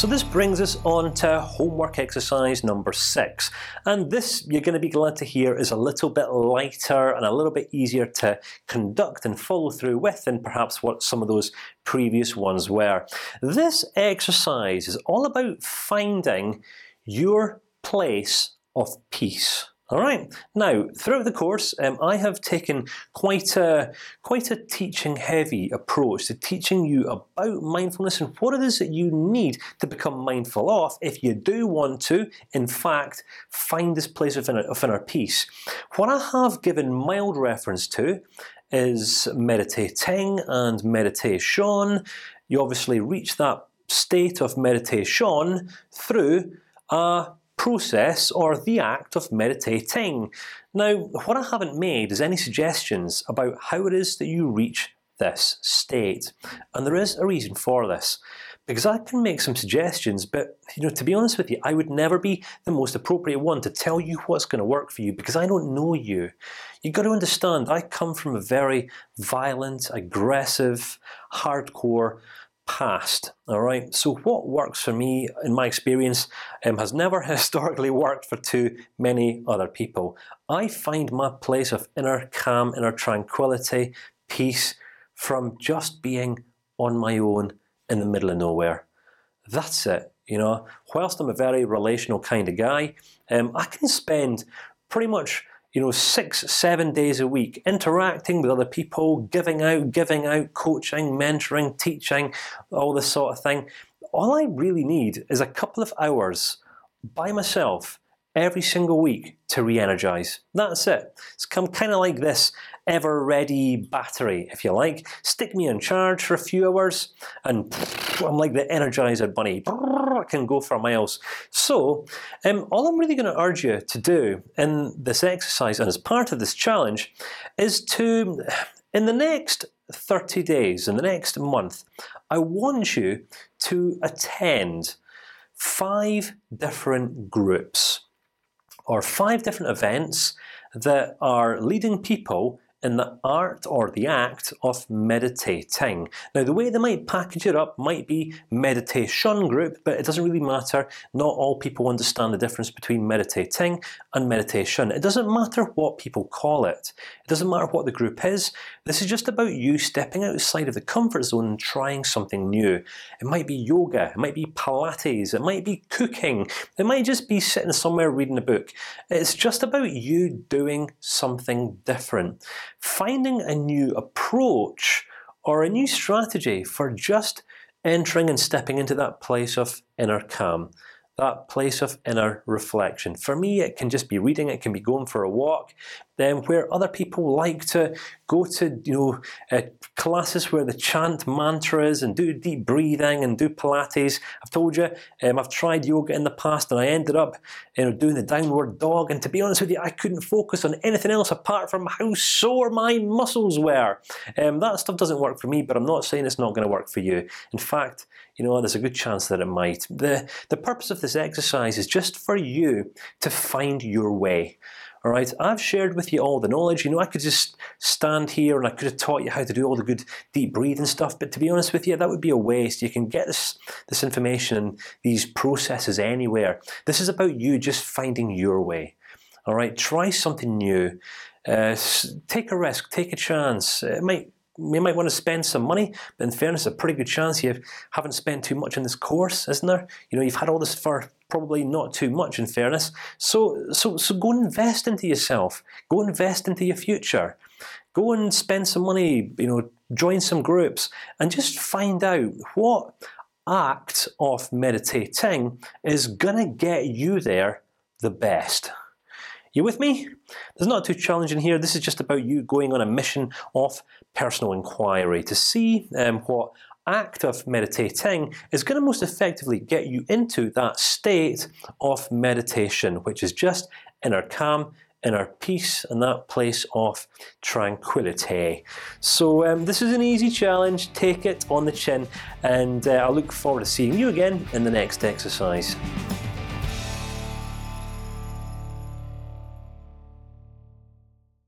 So this brings us on to homework exercise number six, and this you're going to be glad to hear is a little bit lighter and a little bit easier to conduct and follow through with than perhaps what some of those previous ones were. This exercise is all about finding your place of peace. All right. Now, throughout the course, um, I have taken quite a quite a teaching-heavy approach to teaching you about mindfulness and what it is that you need to become mindful of if you do want to, in fact, find this place of inner, of inner peace. What I have given mild reference to is meditating and meditation. You obviously reach that state of meditation through a process or the act of meditating. Now, what I haven't made is any suggestions about how it is that you reach this state, and there is a reason for this. Because I can make some suggestions, but you know, to be honest with you, I would never be the most appropriate one to tell you what's going to work for you because I don't know you. You've got to understand, I come from a very violent, aggressive, hardcore past. All right. So what works for me, in my experience, um, has never historically worked for too many other people. I find my place of inner calm, inner tranquility, peace from just being on my own in the middle of nowhere. That's it. You know, whilst I'm a very relational kind of guy, um, I can spend pretty much you know, six, seven days a week, interacting with other people, giving out, giving out, coaching, mentoring, teaching, all this sort of thing. All I really need is a couple of hours by myself every single week to re-energize. That's it. It's come kind of like this ever-ready battery, if you like. Stick me on charge for a few hours, and I'm like the Energizer Bunny. I can go for miles. So, um, all I'm really going to urge you to do in this exercise and as part of this challenge is to, in the next 30 days, in the next month, I want you to attend five different groups or five different events that are leading people in the art or the act of meditating. Now, the way they might package it up might be meditation group, but it doesn't really matter. Not all people understand the difference between meditating and meditation. It doesn't matter what people call it. It doesn't matter what the group is. This is just about you stepping outside of the comfort zone and trying something new. It might be yoga. It might be Pilates. It might be cooking. It might just be sitting somewhere reading a book. It's just about you doing something different finding a new approach or a new strategy for just entering and stepping into that place of inner calm that place of inner reflection. For me, it can just be reading. It can be going for a walk. Then, where other people like to go to, you know, uh, classes where they chant mantras and do deep breathing and do Pilates. I've told you, um, I've tried yoga in the past, and I ended up, you know, doing the downward dog. And to be honest with you, I couldn't focus on anything else apart from how sore my muscles were. Um, that stuff doesn't work for me, but I'm not saying it's not going to work for you. In fact, you know, there's a good chance that it might. the The purpose of this exercise is just for you to find your way. All right, I've shared with you all the knowledge. You know, I could just stand here and I could have taught you how to do all the good deep breathing stuff. But to be honest with you, that would be a waste. You can get this this information these processes anywhere. This is about you just finding your way. All right, try something new. Uh, take a risk. Take a chance. It might you might want to spend some money, but in fairness, a pretty good chance you haven't spent too much in this course, isn't there? You know, you've had all this for probably not too much, in fairness. So, so, so go invest into yourself. Go invest into your future. Go and spend some money. You know, join some groups and just find out what act of meditating is gonna get you there the best. You with me? There's not too challenging here. This is just about you going on a mission of personal inquiry to see um, what act of meditating is going to most effectively get you into that state of meditation, which is just inner calm, inner peace, and that place of tranquility. So um, this is an easy challenge. Take it on the chin, and uh, I look forward to seeing you again in the next exercise.